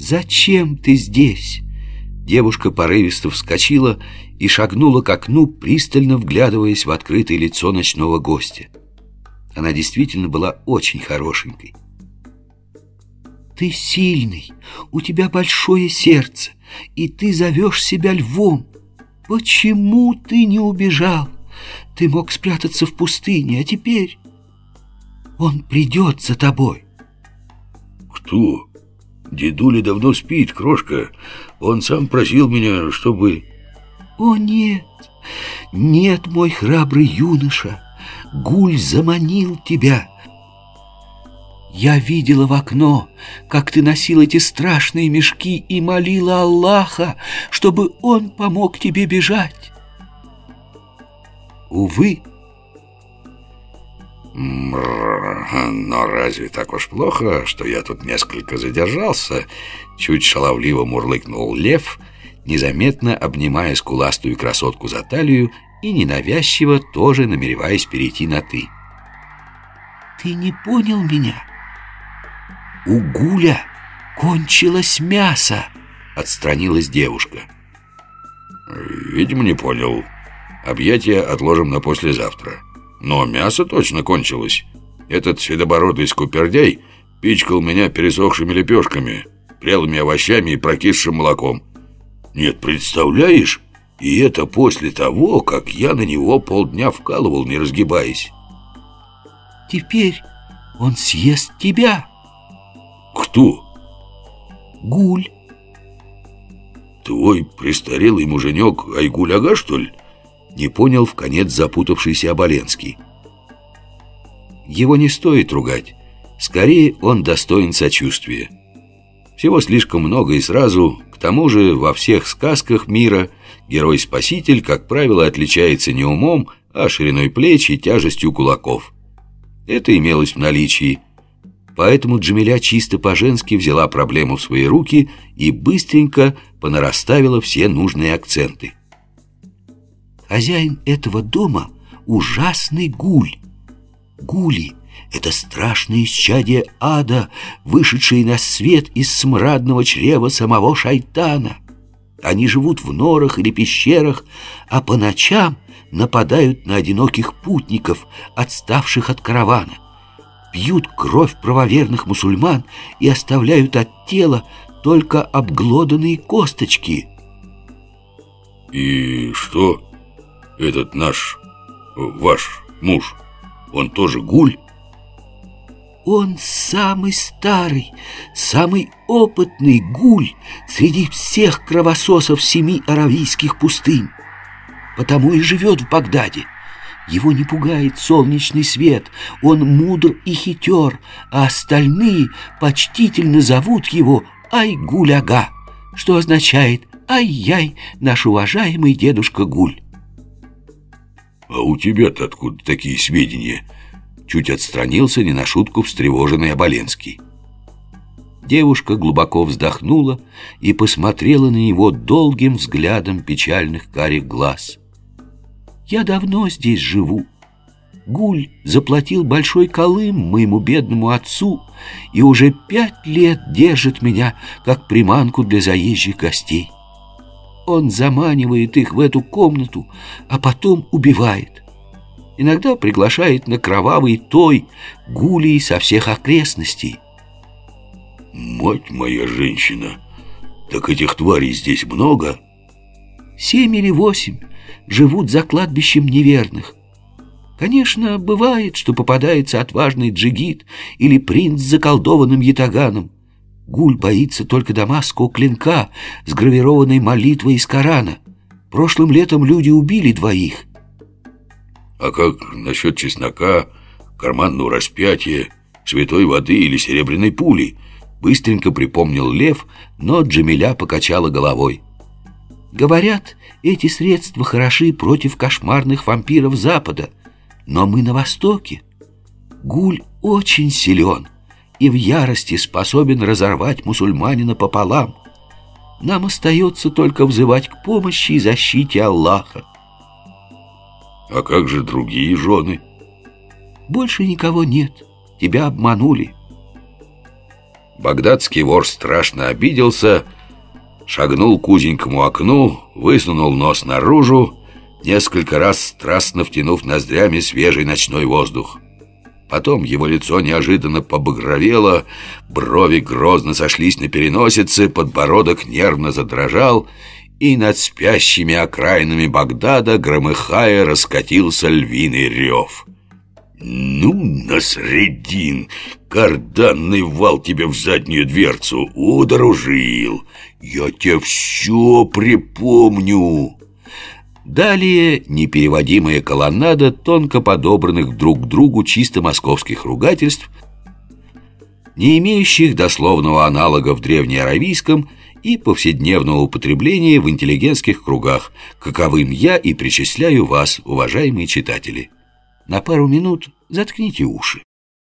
«Зачем ты здесь?» Девушка порывисто вскочила и шагнула к окну, пристально вглядываясь в открытое лицо ночного гостя. Она действительно была очень хорошенькой. «Ты сильный, у тебя большое сердце, и ты зовешь себя львом. Почему ты не убежал? Ты мог спрятаться в пустыне, а теперь он придет за тобой». «Кто?» Дедуля давно спит, крошка. Он сам просил меня, чтобы... О, нет, нет, мой храбрый юноша. Гуль заманил тебя. Я видела в окно, как ты носил эти страшные мешки и молила Аллаха, чтобы он помог тебе бежать. Увы, но разве так уж плохо, что я тут несколько задержался? Чуть шаловливо мурлыкнул лев, незаметно обнимая скуластую красотку за талию и ненавязчиво тоже намереваясь перейти на «ты». «Ты не понял меня? У Гуля кончилось мясо!» — отстранилась девушка. «Видимо, не понял. Объятия отложим на послезавтра». Но мясо точно кончилось. Этот седобородый скупердяй пичкал меня пересохшими лепешками, прелыми овощами и прокисшим молоком. Нет, представляешь? И это после того, как я на него полдня вкалывал, не разгибаясь. Теперь он съест тебя. Кто? Гуль. Твой престарелый муженек Айгуль-ага, что ли? Не понял в конец запутавшийся Оболенский. Его не стоит ругать. Скорее, он достоин сочувствия. Всего слишком много и сразу. К тому же, во всех сказках мира герой-спаситель, как правило, отличается не умом, а шириной плеч и тяжестью кулаков. Это имелось в наличии. Поэтому Джамиля чисто по-женски взяла проблему в свои руки и быстренько понараставила все нужные акценты. Хозяин этого дома – ужасный гуль. Гули – это страшные исчадия ада, вышедшие на свет из смрадного чрева самого шайтана. Они живут в норах или пещерах, а по ночам нападают на одиноких путников, отставших от каравана. Пьют кровь правоверных мусульман и оставляют от тела только обглоданные косточки. «И что?» Этот наш, ваш муж, он тоже гуль? Он самый старый, самый опытный гуль среди всех кровососов семи аравийских пустынь. Потому и живет в Багдаде. Его не пугает солнечный свет, он мудр и хитер, а остальные почтительно зовут его Айгуляга, что означает «Ай-яй, наш уважаемый дедушка Гуль». «А у тебя-то откуда такие сведения?» Чуть отстранился не на шутку встревоженный Оболенский. Девушка глубоко вздохнула и посмотрела на него долгим взглядом печальных карих глаз. «Я давно здесь живу. Гуль заплатил большой колым моему бедному отцу и уже пять лет держит меня как приманку для заезжих гостей. Он заманивает их в эту комнату, а потом убивает. Иногда приглашает на кровавый той гулей со всех окрестностей. «Мать моя женщина! Так этих тварей здесь много?» «Семь или восемь живут за кладбищем неверных. Конечно, бывает, что попадается отважный джигит или принц с заколдованным ятаганом. Гуль боится только дамасского клинка с гравированной молитвой из Корана. Прошлым летом люди убили двоих. А как насчет чеснока, карманного распятия, святой воды или серебряной пули? Быстренько припомнил Лев, но Джамиля покачала головой. Говорят, эти средства хороши против кошмарных вампиров Запада, но мы на Востоке. Гуль очень силен и в ярости способен разорвать мусульманина пополам. Нам остается только взывать к помощи и защите Аллаха. А как же другие жены? Больше никого нет. Тебя обманули. Багдадский вор страшно обиделся, шагнул к узенькому окну, высунул нос наружу, несколько раз страстно втянув ноздрями свежий ночной воздух. Потом его лицо неожиданно побагровело, брови грозно сошлись на переносице, подбородок нервно задрожал, и над спящими окраинами Багдада, громыхая, раскатился львиный рев. «Ну, Насреддин, карданный вал тебе в заднюю дверцу, удружил! Я тебе все припомню!» Далее непереводимая колоннада тонко подобранных друг к другу чисто московских ругательств, не имеющих дословного аналога в древнеаравийском и повседневного употребления в интеллигентских кругах, каковым я и причисляю вас, уважаемые читатели. На пару минут заткните уши.